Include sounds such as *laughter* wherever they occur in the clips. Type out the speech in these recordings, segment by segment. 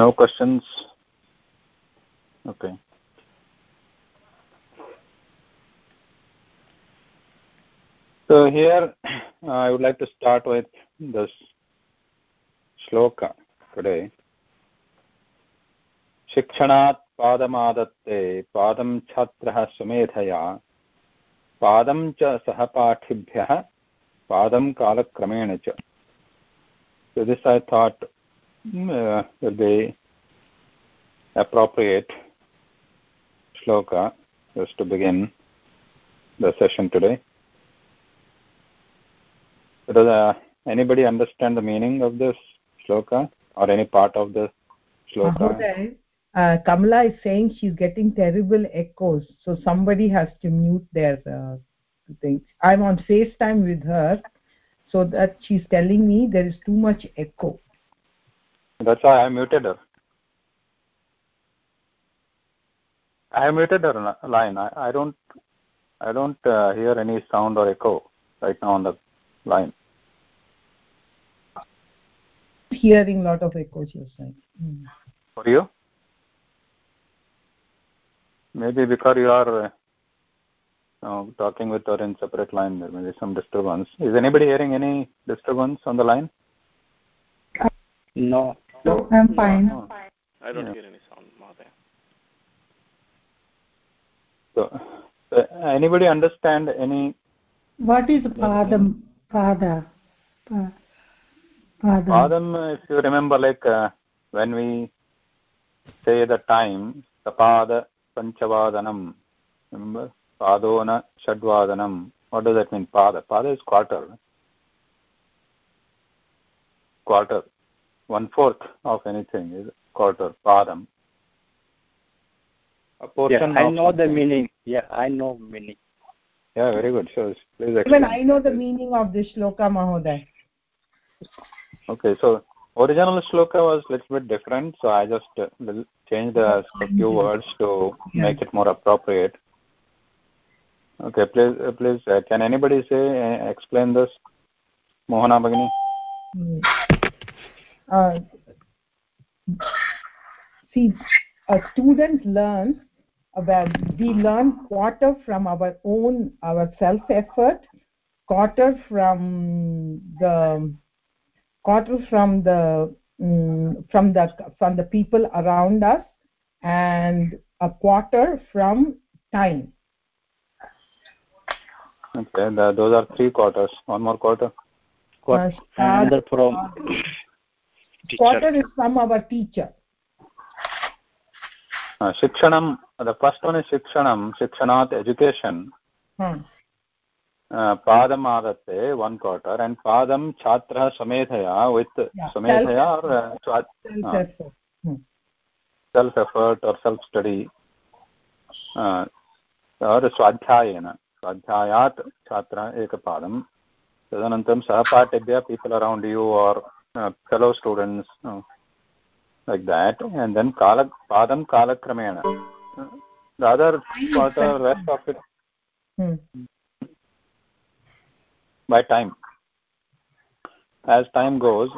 no questions okay so here uh, i would like to start with this shloka today शिक्षणात् पादमादत्ते पादं छात्रः सुमेधया पादं च सहपाठिभ्यः पादं कालक्रमेण च so this i thought will be appropriate shloka just to begin the session today. Does uh, anybody understand the meaning of this shloka or any part of the shloka? Uh, Kamala is saying she's getting terrible echoes, so somebody has to mute their uh, things. I'm on FaceTime with her, so that she's telling me there is too much echo. That's why I muted her. I muted her line. I, I don't I don't uh, hear any sound or echo right now on the line. Hearing lot of echoes, you're saying. Mm. For you? Maybe because you are uh, talking with her in separate line, there may be some disturbance. Is anybody hearing any disturbance on the line? No. No, I'm fine. No, I don't yeah. hear any sound, Mother. So, uh, anybody understand any? What is padam? Pada. Padam. Padam, if you remember, like uh, when we say the time, the pada panchavadanam. Remember, padona shadvadanam. What does that mean? Pada. Pada is quarter. Quarter. One fourth of anything is quarter. Padam a portion yeah, i know the meaning. Yeah i know meaning. Yeah very good. So please explain. even i know the meaning of this shloka mahoday okay so original shloka was a little bit different. So i just uh, will change the few words to yeah. make it more appropriate. Okay please uh, please uh, can anybody say uh, explain this? Mohana bagini. Uh, see a student learns about we learn quarter from our own our self effort quarter from the quarter from the um, from the from the people around us and a quarter from time. Okay the, those are three quarters. One more quarter. Quarter uh, another from शिक्षण is from our teacher. शिक्षणं the first one is शिक्षणं शिक्षणात् education पादम् आगत्य one quarter and पादं छात्रः समेधया with समेधया self effort or self study or स्वाध्यायेन स्वाध्यायात् छात्रः एकपादं तदनन्तरं सहपाठेभ्यः people around you are Uh, fellow students uh, like that. And then kala padam kalakramena the other part of rest of it hmm. by time. As time goes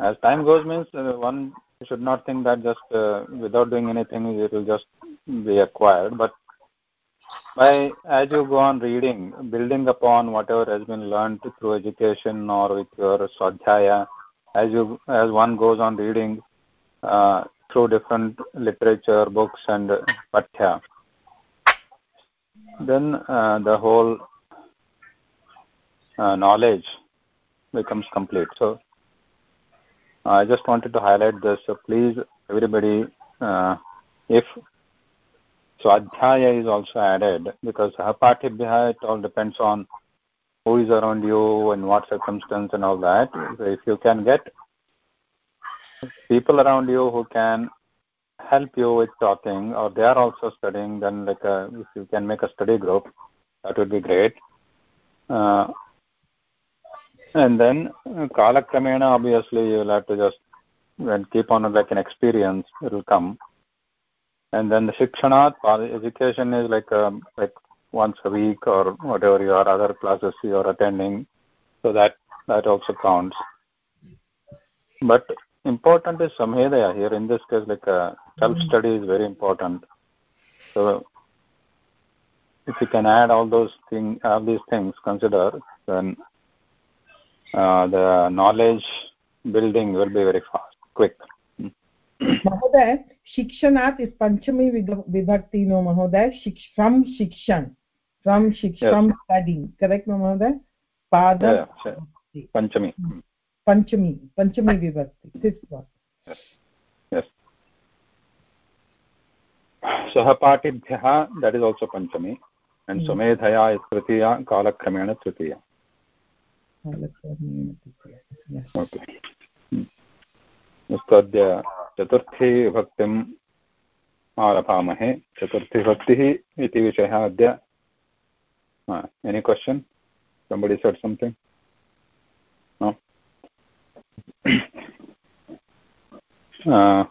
as time goes means uh, one should not think that just uh, without doing anything it will just be acquired. But by as you go on reading building upon whatever has been learned through education or with your swadhyaya as you as one goes on reading uh, through different literature books and pathya then uh, the whole uh, knowledge becomes complete. So i just wanted to highlight this. So please everybody uh, if swadhyaya is also added because sahapatibhya it all depends on who is around you and what circumstance and all that. So if you can get people around you who can help you with talking or they are also studying, then like a, if you can make a study group, that would be great. Uh, and then uh, kala kramena obviously you'll have to just and keep on like an experience it will come and then the shikshanat education is like um, like once a week or whatever your other classes you are attending. So that that also counts. But important is samhedaya here. In this case like uh, self study is very important. So if you can add all those things all these things consider then uh, the knowledge building will be very fast quick महोदय शिक्षणात् is पञ्चमी विभक्ति no महोदय शिक् from शिक्षन् from शिक्षं studying correct no महोदय? पाद पञ्चमी। पञ्चमी पञ्चमी विभक्ति सहपाठिभ्यः दट् इस् आल्सो पञ्चमी hmm. sumedhaya is tritiya kalakramena tritiya okay. अस्तु अद्य चतुर्थी विभक्तिम् आरभामहे चतुर्थीविभक्तिः इति विषयः अद्य any question somebody said something no uh,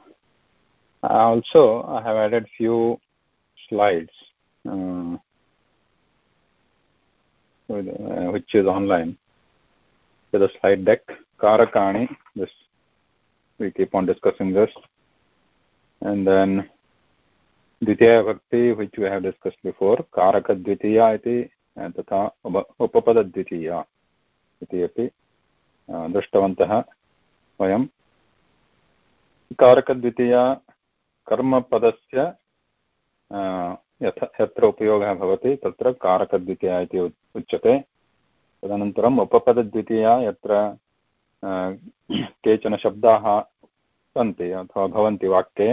also i have added few slides uh, uh, which is online to the slide deck karakani this we keep on discussing this. And then Dwitiya bhakti which we have discussed before कारकद्वितीया इति तथा उपपदद्वितीया इति अपि दृष्टवन्तः वयं कारकद्वितीया कर्मपदस्य यथ यत्र उपयोगः भवति तत्र कारकद्वितीया इति उच्यते तदनन्तरम् उपपदद्वितीया यत्र केचन शब्दाः सन्ति अथवा भवन्ति वाक्ये,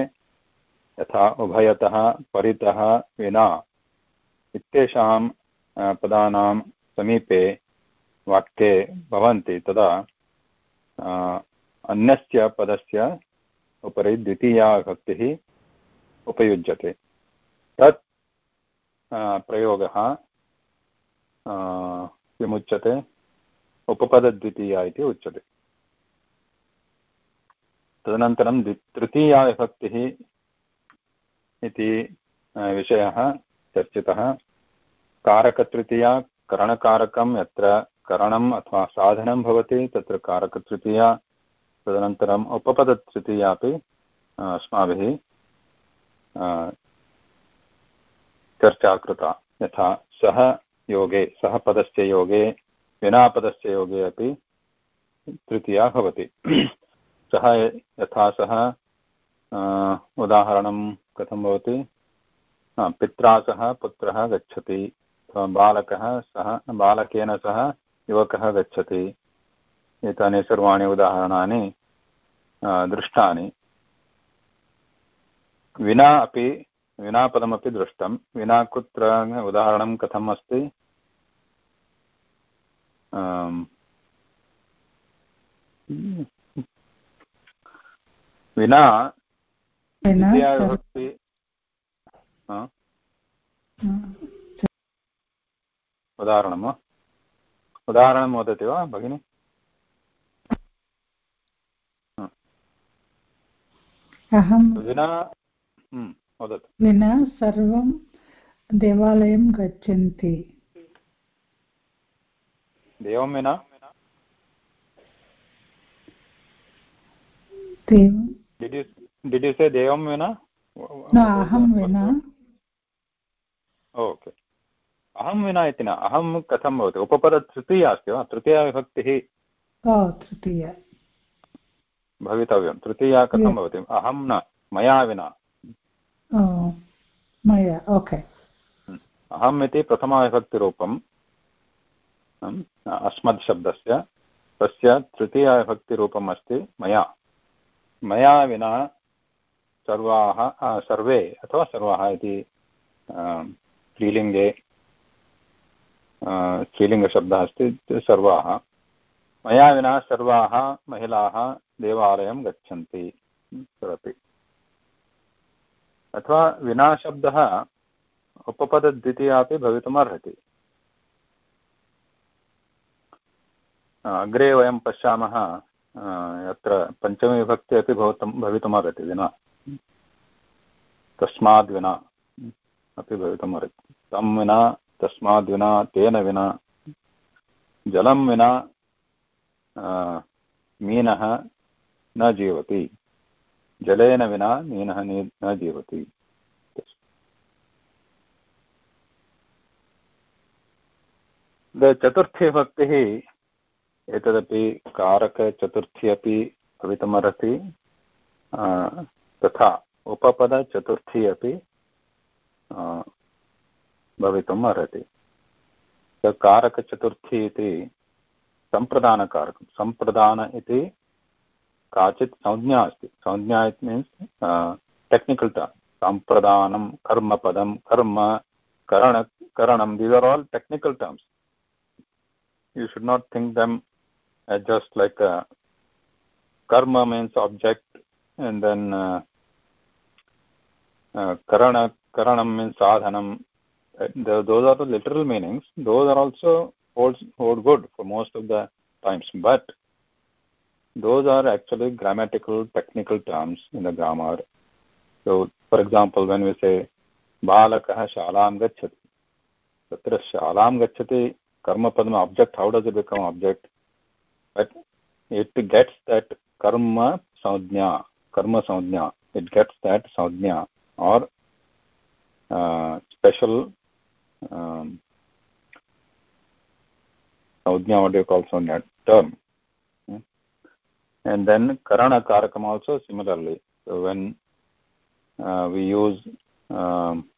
यथा उभयतः, परितः, विना इत्येषां पदानां समीपे वाक्ये भवन्ति तदा अन्यस्य पदस्य उपरि द्वितीया विभक्तिः उपयुज्यते। तत् प्रयोगः किमुच्यते? उपपदद्वितीया इति उच्यते। तदनन्तरं द्वि तृतीया विभक्तिः इति विषयः चर्चितः। कारकतृतीया करणकारकं यत्र करणम् अथवा साधनं भवति, तत्र कारकतृतीया, तदनन्तरम् उपपदतृतीया अपि अस्माभिः चर्चा कृता। यथा सः योगे, सः पदस्य योगे, विना पदस्य योगे अपि तृतीया भवति। सः यथा सः उदाहरणं कथं भवति? पित्रा सह पुत्रः गच्छति बालकः सः, बालकेन सह युवकः गच्छति। एतानि सर्वाणि उदाहरणानि दृष्टानि। विना अपि विनापदमपि दृष्टं। विना कुत्र उदाहरणं कथम् अस्ति? विना विभक्ति उदाहरणं वा उदाहरणं वदति वा भगिनि? अहं विना वदतु। विना सर्वं देवालयं गच्छन्ति। देवं विना? Did you did you say devam vina no aham vina okay अहं विना इति न अहं कथं भवति? उपपदतृतीया अस्ति वा? तृतीया तृतीया। भवितव्यं। तृतीया कथं भवति? अहं न मया विना। मया ओके। अहम् इति प्रथमाविभक्तिरूपम् अस्मद् शब्दस्य। तस्य तृतीयाविभक्तिरूपम् अस्ति मया। मया विना सर्वाः सर्वे अथवा सर्वाः इति स्त्रीलिङ्गे स्त्रीलिङ्गशब्दः अस्ति सर्वाः। मया विना सर्वाः महिलाः देवालयं गच्छन्ति तदपि अथवा विना शब्दः उपपदद्वितीया अपि भवितुमर्हति अग्रे वयं पश्यामः अत्र पञ्चमीविभक्ति अपि भवतं भवितुमर्हति विना। तस्माद् विना अपि भवितुमर्हति। तं विना, तस्माद् विना, तेन विना, जलं विना मीनः न जीवति। जलेन विना मीनः न जीवति। चतुर्थी भक्तिः एतदपि कारकचतुर्थी अपि भवितुमर्हति तथा उपपदचतुर्थी अपि भवितुम् अर्हति कारकचतुर्थी इति सम्प्रदानकारकं। सम्प्रदान इति काचित् संज्ञा अस्ति। संज्ञा इट् मीन्स् टेक्निकल् टर्म् सम्प्रदानं, कर्मपदं, कर्म, करण, करणं these are all technical terms you should not think them as just like a karma means object and then uh, uh, karana karanam means sadhanam. The, those are the literal meanings. Those are also hold, hold good for most of the times. But those are actually grammatical technical terms in the grammar. So for example when we say balakah shalam gacchati tatra shalam gacchati karma padma object how does it become object but it gets that karma saudhya karma saudhya. It gets that saudhya or uh, special um, saudhya what do you call saudhya term. And then karana karakam also similarly. So when uh, we use um,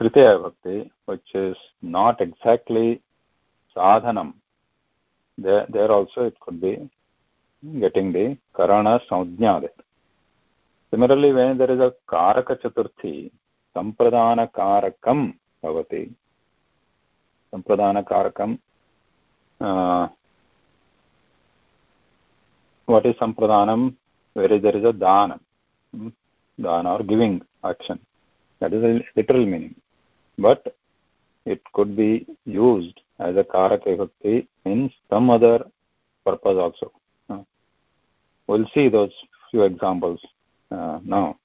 Tritya Bhakti, which is not exactly sadhanam, there, there also it could be getting the karana there. Similarly, when there is a karaka chaturthi, sampradana karakam bhavati, sampradana karakam, uh, what is sampradhanam? Where there is a dana, hmm, dana or giving action. That is a literal meaning but it could be used as a karaka vibhakti in some other purpose also. Uh, we'll see those few examples uh, now.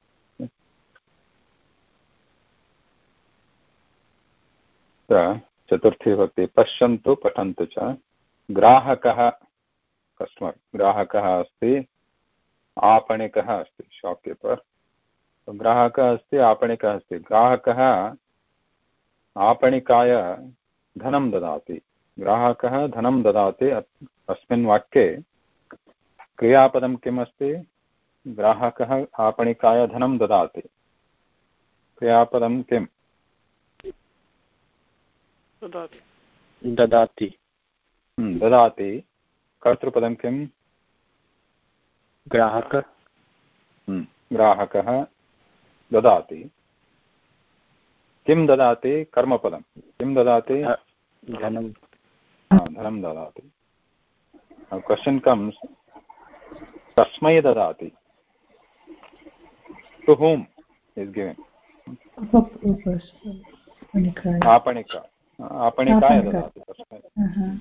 चतुर्थी भक्ति पश्यन्तु पठन्तु च ग्राहकः customer ग्राहकः अस्ति आपणिकः अस्ति shopkeeper ग्राहकः अस्ति आपणिकः अस्ति ग्राहकः आपणिकाय धनं ददाति। ग्राहकः धनं ददाति अस्मिन् वाक्ये क्रियापदं किम् अस्ति ग्राहकः आपणिकाय धनं ददाति। क्रियापदं किम्? ददाति। ददाति। कर्तृपदं किम्? ग्राहक। ग्राहकः ददाति। किं ददाति? कर्मपदं किं ददाति? धनं। धनं ददाति। क्वशन् कम्स् कस्मै ददाति। टु हूम् इस् गिविङ्ग् आपणिका। आपणिकाय ददाति तस्मै।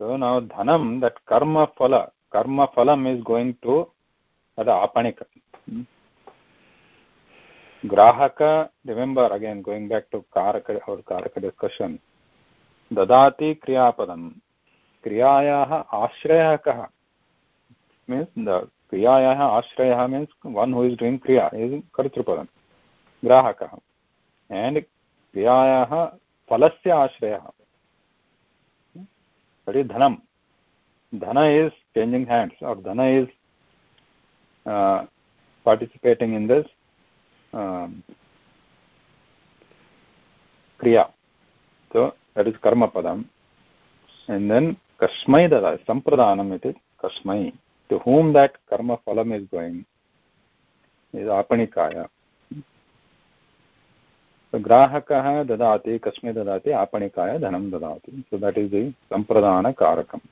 so now dhanam that karma phala karma phalam is going to that apanika grahaka remember again going back to karaka or karaka discussion dadati kriyapadam kriyayaah ashrayah means the kriyayaah ashrayah means one who is doing kriya is kartrupadam grahakah and kriyayaah phalasya ashrayah that is dhanam dhana is changing hands or dhana is uh, participating in this um, क्रिया so that is कर्मपदम् and then कस्म ददाति सम्प्रदानम् इति कस्मै to whom that कर्मफलम् is going is आपणिकाय ग्राहक ददा कस्म ददाति आपणिकाय धनं ददाति सो देट् इस् दि सम्प्रदानकारकम्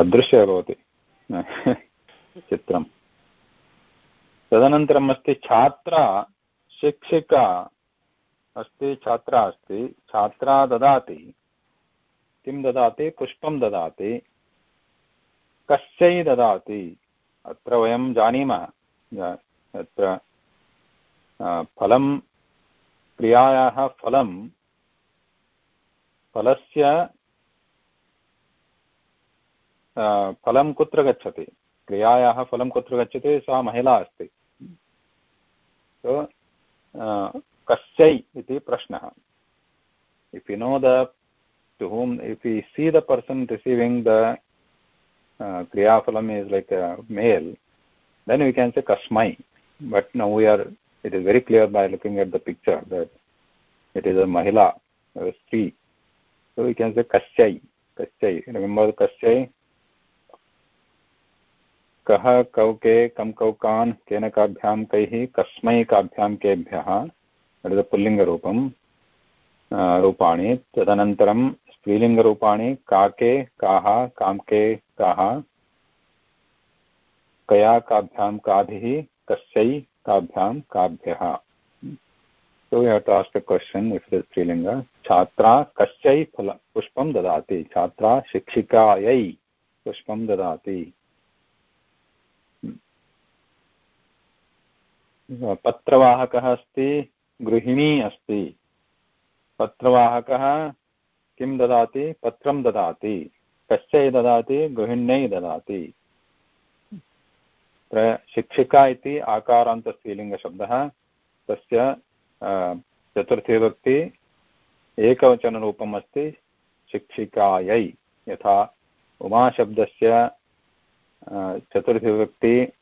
अदृश्य भवति। *laughs* चित्रं तदनन्तरम् अस्ति छात्रा, शिक्षिका अस्ति, छात्रा अस्ति। छात्रा ददाति। किं ददाति? पुष्पं ददाति। कस्यै ददाति? अत्र वयं जानीमः। अत्र फलं, क्रियायाः फलं, फलस्य फलं कुत्र गच्छति? क्रियायाः फलं कुत्र गच्छति? सा महिला अस्ति। सो कस्यै इति प्रश्नः। If you know the to whom if you see the person receiving the क्रियाफलम् is like male then you can say कस्मै but now we are it is very clear by looking at the picture that it is a महिला स्त्री सो you can से कस्यै कस्यै remember कस्यै कह कौके कं कौकान् केन काभ्यां कैः कस्मै काभ्यां केभ्यः पुल्लिङ्गरूपं रूपाणि। तदनन्तरं स्त्रीलिङ्गरूपाणि काके, काः कांके काः। कया काभ्यां काभिः, कस्यै काभ्यां काभ्यः। So you have to ask a question if छात्रा कस्यै फल, पुष्पं ददाति। छात्रा शिक्षिकायै पुष्पं ददाति। पत्रवाहकः अस्ति, गृहिणी अस्ति। पत्रवाहकः किं ददाति? पत्रं ददाति। कस्यै ददाति? गृहिण्यै ददाति। शिक्षिका इति आकारान्तस्त्रीलिङ्गशब्दः। तस्य चतुर्थीविभक्ति एकवचनरूपम् अस्ति शिक्षिकायै। यथा उमाशब्दस्य चतुर्थीविभक्ति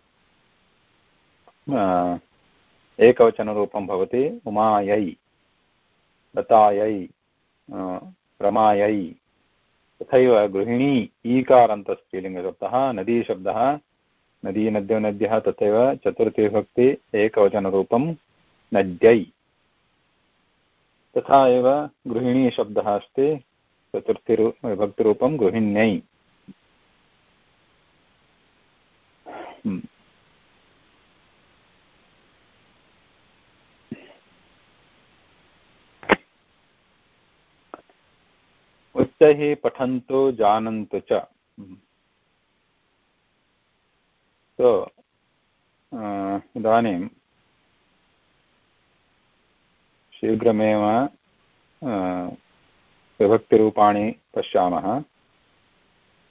एकवचनरूपं भवति उमायै, लतायै रमायै, तथैव गृहिणी, ईकारान्तस्त्रीलिङ्गशब्दः, नदीशब्दः नदी नद्यो नद्यः तथैव चतुर्थीविभक्ति, एकवचनरूपं नद्यै। तथा एव गृहिणीशब्दः अस्ति चतुर्थी विभक्तिरूपं गृहिण्यै। उच्चैः पठन्तु जानन्तु च। so इदानीं शीघ्रमेव विभक्तिरूपाणि पश्यामः।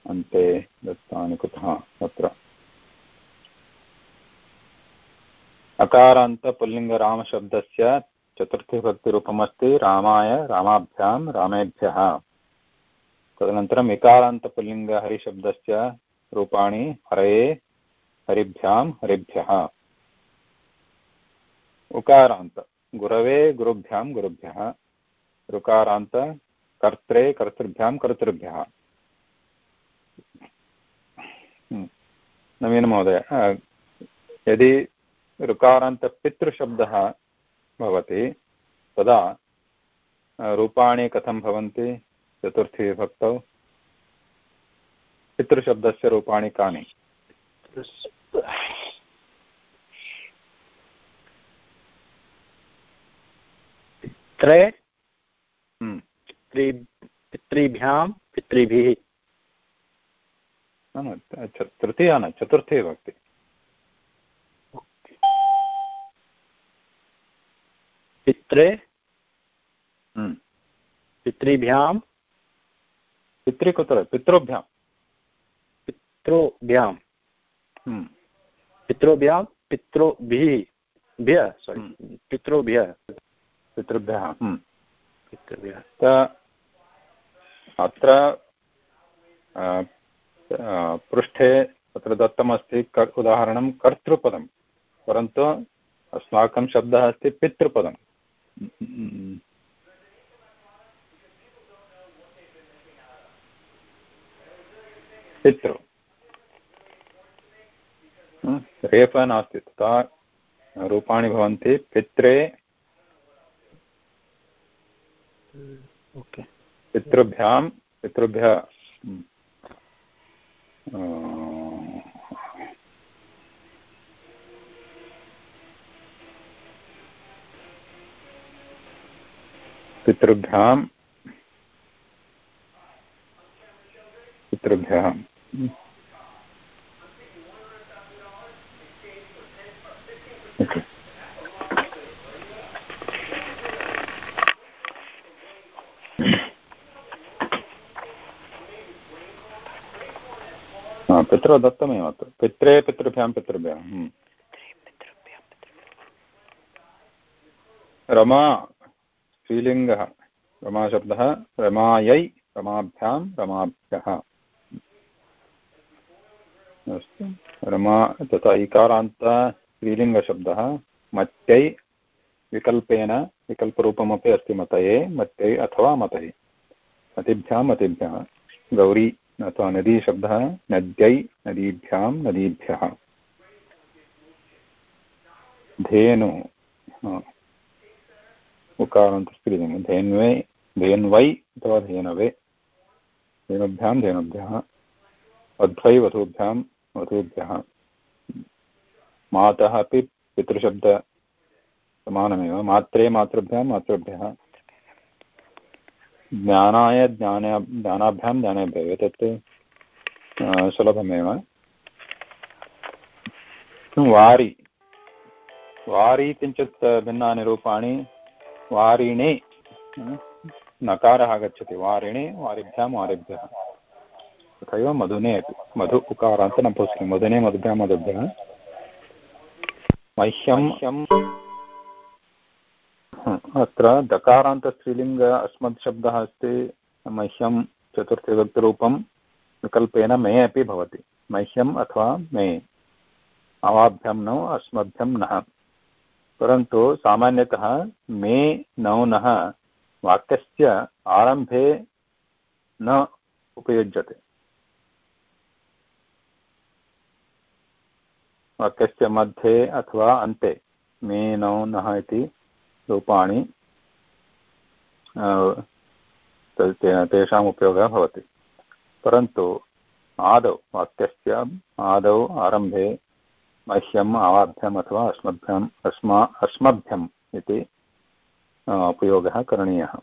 अन्ते दत्तानि कुतः? तत्र। अकारान्तपुल्लिङ्गरामशब्दस्य चतुर्थीभक्तिरूपमस्ति रामाय रामाभ्यां रामेभ्यः। तदनन्तरम् इकारान्तपुल्लिङ्गहरिशब्दस्य रूपाणि हरये हरिभ्यां, हरिभ्यः। उकारान्त। गुरवे, गुरुभ्यां, गुरुभ्यः। ऋकारान्त कर्त्रे, कर्तृभ्यां, कर्तृभ्यः। हम्म। नवीनमहोदय यदि ऋकारान्तपितृशब्दः भवति, तदा रूपाणि कथं भवन्ति? चतुर्थी विभक्तौ पितृशब्दस्य रूपाणि कानि? पित्रे। हम्म। पितृभ्यां पितृभिः तृतीया न चतुर्थी विभक्ति पित्रे। हम्म। पितृभ्यां पितृ कुत्र पितृभ्यां पितृभ्यां हम्म। पितृभ्यां पितृभिः भ्यः सोरि हम्म। पितृभ्यः पितृभ्यः हम्म। पितृभ्यः अत्र पृष्ठे तत्र दत्तमस्ति उदाहरणं कर्तृपदं परन्तु अस्माकं शब्दः अस्ति पितृपदं पितृ रेफः नास्ति। तथा रूपाणि भवन्ति पित्रे। ओके। पितृभ्यां पितृभ्यः पितृभ्यां पितृभ्यः Okay. दत्तमेव अत्र पित्रे पितृभ्यां पितृभ्यां हम्म। रमा स्त्रीलिङ्गः रमाशब्दः रमायै रमाभ्यां रमाभ्यः अस्तु। रमा, तथा इकारान्त, स्त्रीलिङ्गशब्दः, मत्यै विकल्पेन, विकल्परूपमपि अस्ति मतये, मत्यै अथवा मतये। मतिभ्यां, मतिभ्यः। गौरी, अथवा नदीशब्दः, नद्यै, नदीभ्यां, नदीभ्यः। धेनु उकारान्तस्त्रीलिङ्गं धेन्वे, धेन्वै, अथवा धेनवे। धेनुभ्यां, धेनुभ्यः। वध्वै वधूभ्यां वधूभ्यः मातः अपि पितृशब्दसमानमेव मात्रे मातृभ्यां मातृभ्यः। ज्ञानाय ज्ञान ज्ञानाभ्यां ज्ञानेभ्यः। एतत् सुलभमेव। वारि। वारि किञ्चित् भिन्नानि रूपाणि। वारिणे नकारः आगच्छति। वारिणे, वारिभ्यां, वारिभ्यः। तथैव मधुने अपि मधु उकारान्त नपुंसकं मधुने मधुभ्यां मधुभ्यः मह्यं अत्र दकारान्तस्त्रीलिङ्ग अस्मत् शब्दः अस्ति मह्यं चतुर्थविभक्तिरूपं विकल्पेन मे अपि भवति मह्यम् अथवा मे अवाभ्यं नौ अस्मभ्यं नः परन्तु सामान्यतः मे नौनः वाक्यस्य आरम्भे न उपयुज्यते वाक्यस्य मध्ये अथवा अन्ते। मे, नौ, नः इति रूपाणि तेषाम् उपयोगः भवति। परन्तु आदौ वाक्यस्य, आदौ आरम्भे मह्यम्, आवाभ्यम् अथवा अस्मभ्यम्, अस्मा, अस्मभ्यम् इति उपयोगः करणीयः।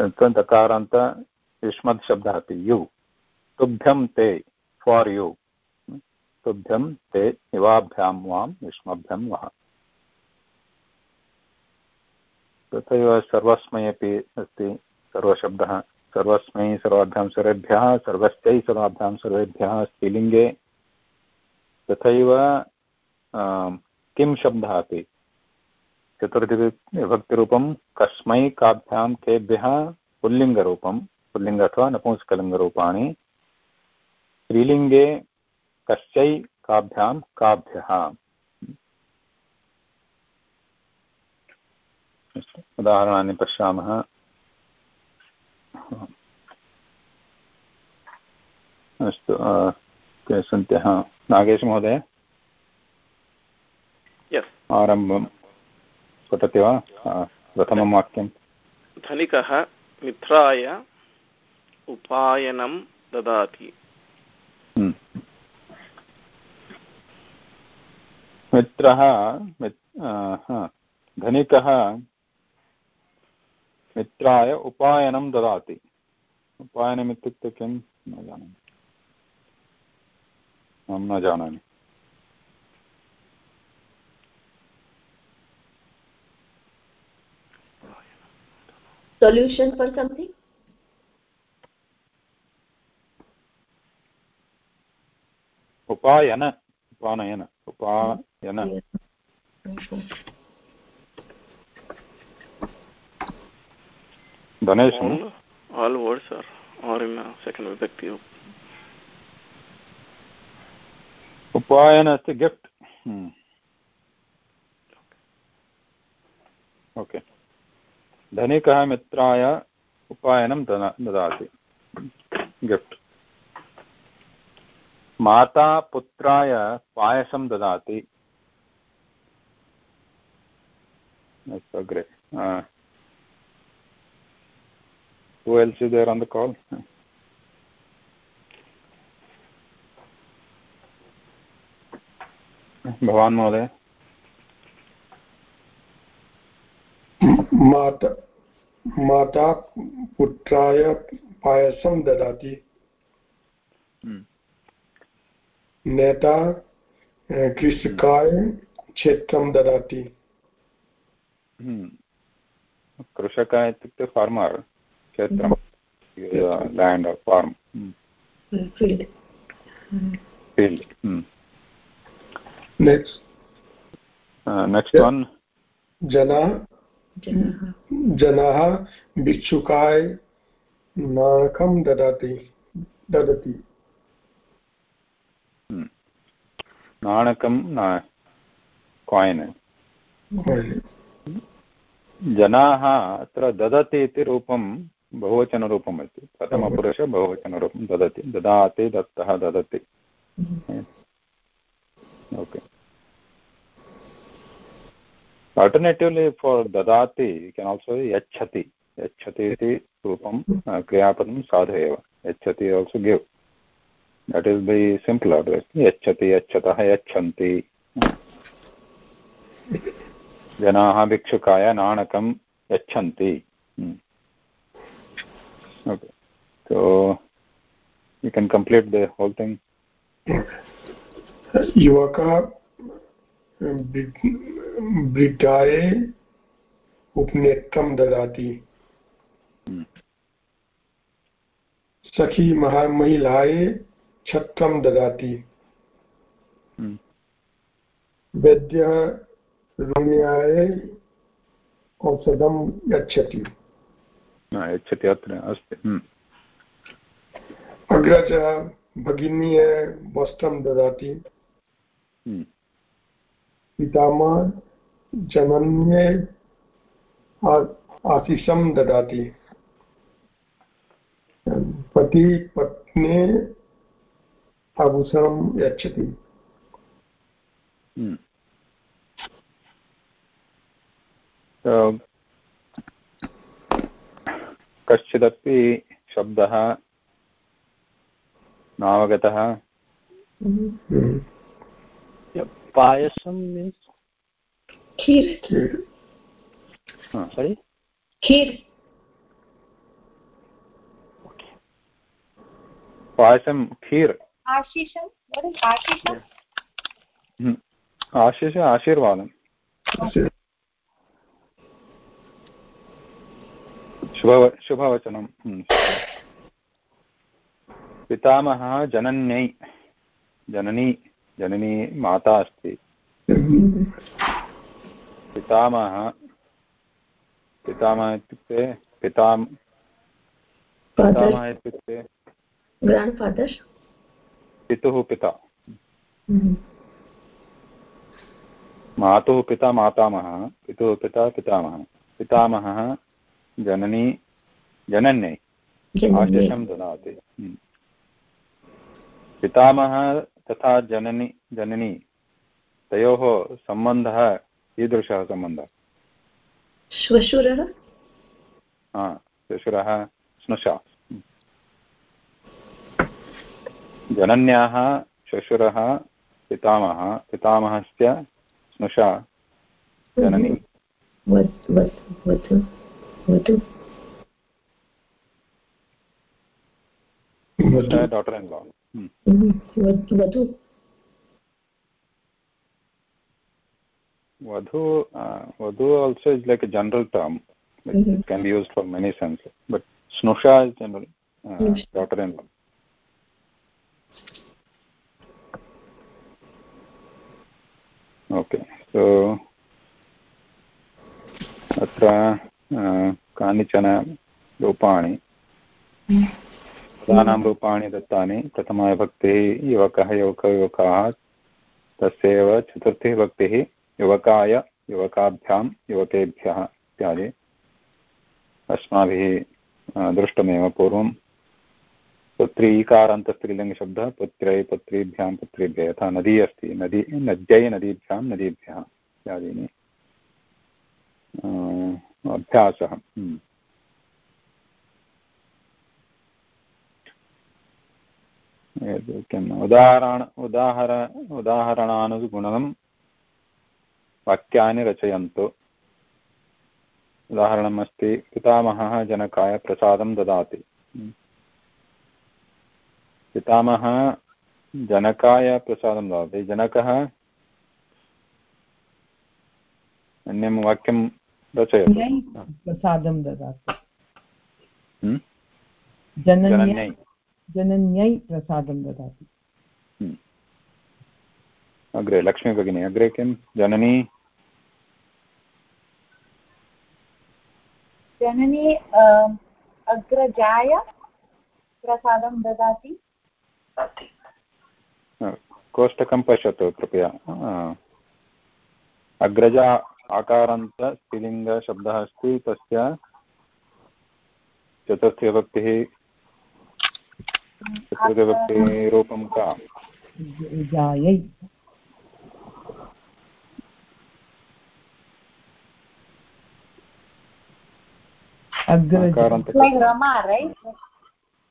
तकारान्त युष्मत् शब्दः अपि यु। तुभ्यं ते फार् यु तुभ्यं ते युवाभ्यां वां युष्मभ्यं वः। तथैव सर्वस्मै अपि अस्ति, सर्वशब्दः, सर्वस्मै सर्वाभ्यां सर्वेभ्यः, सर्वस्यै सर्वाभ्यां सर्वेभ्यः स्त्रीलिङ्गे। तथैव किं शब्दः अपि? चतुर्थविभक्तिरूपं कस्मै काभ्यां केभ्यः पुल्लिङ्गरूपं, पुल्लिङ्ग अथवा नपुंसकलिङ्गरूपाणि। स्त्रीलिङ्गे कस्यै काभ्यां काभ्यः उदाहरणानि पश्यामः। अस्तु के सन्त्यः। नागेशमहोदय आरम्भं पठति वा? प्रथमं वाक्यं धनिकः मित्राय उपायनं ददाति। मित्रः धनिकः मित्राय उपायनं ददाति। उपायनम् इत्युक्ते किं? न जानामि। अहं न जानामि। Solution for something? उपायन उपानयन उपायन Ganesh all words are or in a second vibhakti उपायन अस्ति गिफ्ट्। ओके। धनिकः मित्राय उपायनं ददाति। गिफ्ट्। माता पुत्राय पायसं ददाति। अस्तु अग्रे Who else is there on the call? भवान् महोदय माता माता पुत्राय पायसं ददाति नेता कृषकाय क्षेत्रं ददाति कृषकः इत्युक्ते फार्मर् क्षेत्रं land farm field field next next one जना। जनाः। भिक्षुकाय नाणकं ददाति ददति। नाणकं न कायिन् जनाः अत्र ददति इति रूपं बहुवचनरूपम् अस्ति प्रथमपुरुष बहुवचनरूपं ददति। ददाति दत्तः ददति। ओके। आल्टर्नेटिव्लि फार् ददाति केन् आल्सो यच्छति। यच्छति इति रूपं हम्म। क्रियापदं साधु एव। यच्छति also give that is be simple order यच्छति यच्छतः यच्छन्ति। जनाः भिक्षुकाय नाणकं यच्छन्ति। so you can complete the whole thing? युवकः वृद्धाय उपनेत्रं ददाति। सखी महिलाय छत्रं ददाति। वैद्यः रुण्याय औषधं यच्छति। यच्छति अत्र अस्ति। अग्रजः भगिनीय वस्त्रं ददाति। पितामह जनन्ये आशीषं ददाति। पति पत्नी आभूषणं यच्छति। कश्चिदपि शब्दः नावगतः पायसं मीन्स् खीर। sorry? खीर। पायसं खीर्। आशीषं what is आशीषं आशिष आशीर्वादं शुभ शुभवचनं पितामहः जनन्यै। जननी जननी माता अस्ति। पितामहः पितामहः इत्युक्ते पिता पितामहः इत्युक्ते पितुः पिता। मातुः पिता मातामहः पितुः पिता पितामहः। पितामहः जननी जनन्यै। आशिषं ददाति। पितामहः तथा जननी जननी तयोः सम्बन्धः कीदृशः सम्बन्धः। श्वशुरः? हा श्वशुरः स्नुषा। जनन्याः श्वशुरः पितामहः पितामहस्य स्नुषा जननी। वधु वधु Vadhu, uh, Vadhu also is like a general term. It, mm -hmm. can be used for many senses. But Snusha is general, uh, yes. daughter-in-law. Okay, so अत्र कानिचन रूपाणि पदानां रूपाणि दत्तानि प्रथमाविभक्तिः युवकः युवकयुवकाः तस्यैव चतुर्थी विभक्तिः युवकाय युवकाभ्यां युवकेभ्यः इत्यादि अस्माभिः दृष्टमेव पूर्वं पुत्री ईकारान्तस्त्रीलिङ्गशब्दः पुत्रै पुत्रीभ्यां पुत्रीभ्यः यथा नदी अस्ति नदी नद्यै नदीभ्यां नदीभ्यः इत्यादीनि अभ्यासः। किम् उदाहरण, उदाहर, उदाहरणानुगुणं वाक्यानि रचयन्तु। उदाहरणम् अस्ति पितामहः जनकाय प्रसादं ददाति। पितामहः जनकाय प्रसादं ददाति। जनकः अन्यं वाक्यं रचयतु प्रसादं ददाति हम्म? जनन्यै प्रसादं ददाति हम्म। अग्रे लक्ष्मी भगिनी अग्रे किं जननी जननी अ, अग्रजाय प्रसादं ददाति कोष्टकं पश्यतु कृपया अग्रजा आकारान्त स्त्रीलिङ्गशब्दः अस्ति तस्य चतुर्थविभक्तिः चतुर्थविभक्तिरूपं का?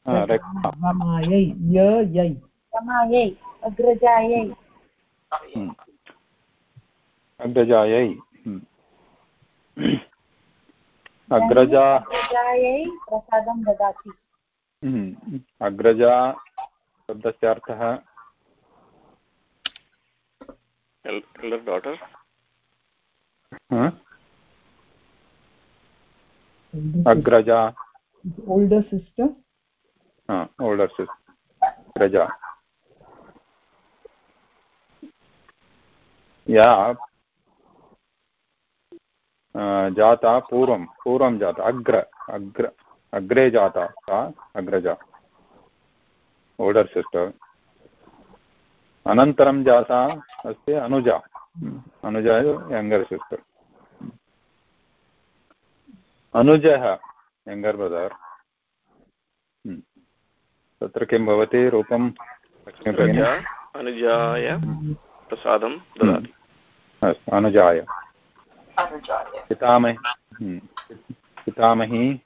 हा, अग्रजायै। हम्म। अग्रजायै। हम्म। *clears throat* अग्रजा। प्रसादं ददाति। हम्म। अग्रजा शब्दस्य अर्थः? elder daughter अग्रजा। older sister ओल्डर् सिस्टर् अग्रजा। या जाता पूर्वं पूर्वं जाता अग्र अग्र अग्रे जाता सा अग्रजा ओल्डर् सिस्टर् अनन्तरं जाता अस्ति अनुजा अनुजा यङ्गर् सिस्टर् अनुजः यङ्गर् ब्रदर् तत्र किं भवति रूपं अनुजाय प्रसादं ददाति अस्तु अनुजाय हम्म, पितामही पितामही।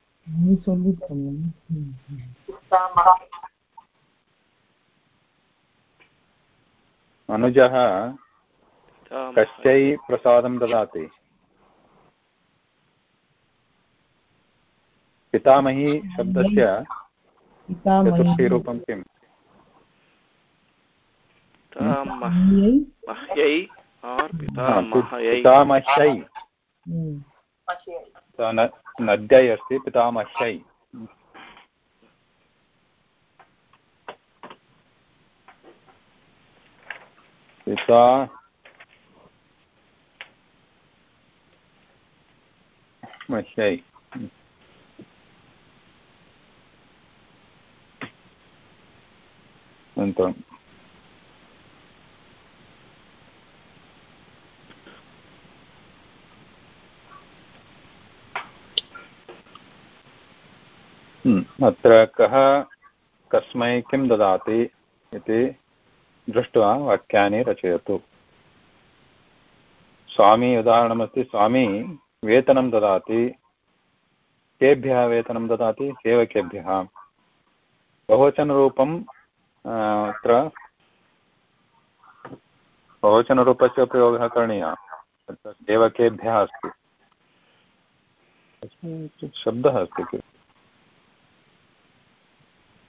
अनुजः कश्चै प्रसादं ददाति। पितामही शब्दस्य चतुर्थीरूपं किम्? पितामह्यै हा, पितामह्यै हम्म, न- नद्यै अस्ति पितामह्यै पिता मह्यै अनन्तरं अत्र कः कस्मै किं ददाति इति दृष्ट्वा वाक्यानि रचयतु। स्वामी उदाहरणमस्ति स्वामी वेतनं ददाति। केभ्यः वेतनं ददाति? सेवकेभ्यः। बहुवचनरूपं अ, अत्र बहुवचनरूपस्य उपयोगः करणीयः। सेवकेभ्यः अस्ति। शब्दः अस्ति किल?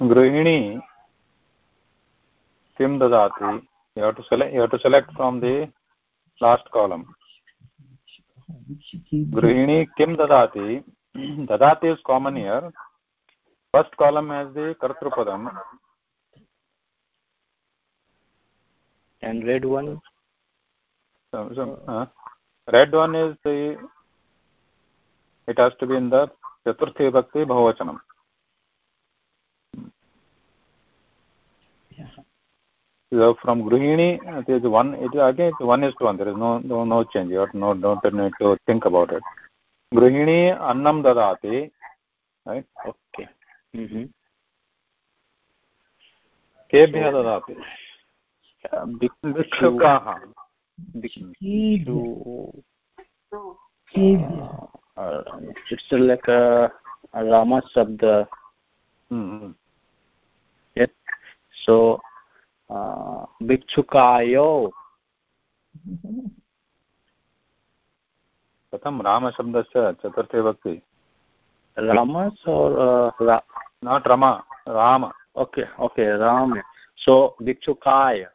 गृहिणी किं ददाति you have to select you have to select from the last column गृहिणी किं ददाति ददाति is common here first column has the kartrupadam And red one, so, so, uh, red one is the it has to be in the chaturthi vibhakti bahuvachanam from grihini it is one it is again it's one is to one there is no no, no change you have no don't need to think about it grihini annam dadati right okay. Mm-hmm. केभ्यः ददाति भिक्षुकाः it's like a, a Rama Shabda. Mm-hmm. Yes. So, uh, भिक्षुकायो। कथं? रामशब्दस्य चतुर्थे भक्ति? Ramas or uh, Ra not Rama Ram okay, okay, Ram. So, भिक्षुकाय।